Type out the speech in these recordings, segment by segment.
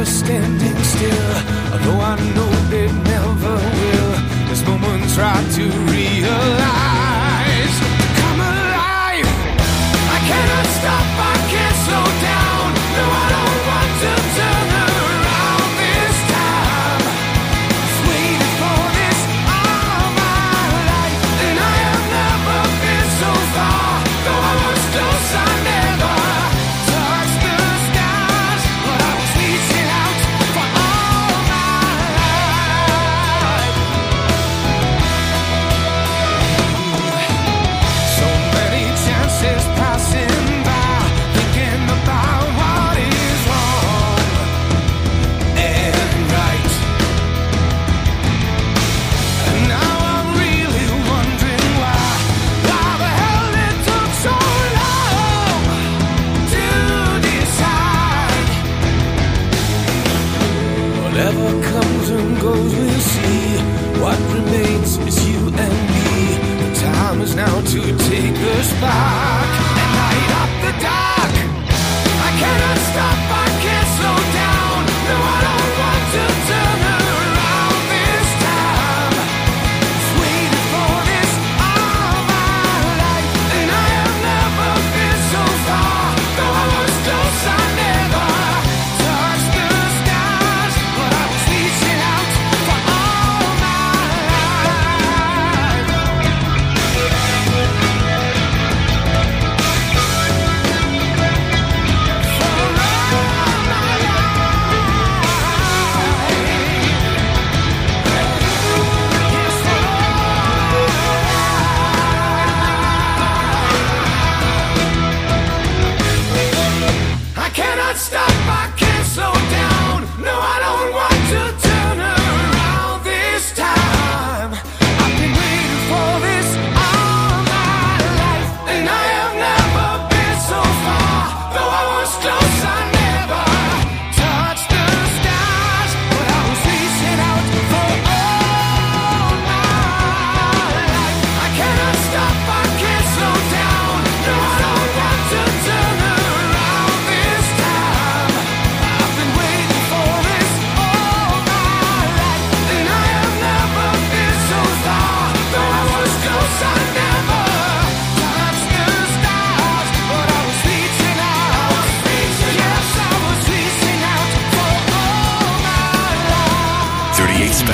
never standing still. Although I know they never will. This moment's right to realize. Come alive. I cannot stop. I can't slow down. No, I don't want to turn around this time. Waiting for this all my life, and I have never been so far. Though I was. Whatever comes and goes, we'll see. What remains is you and me. The time is now to take the spot.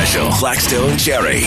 special. Black Stone Cherry.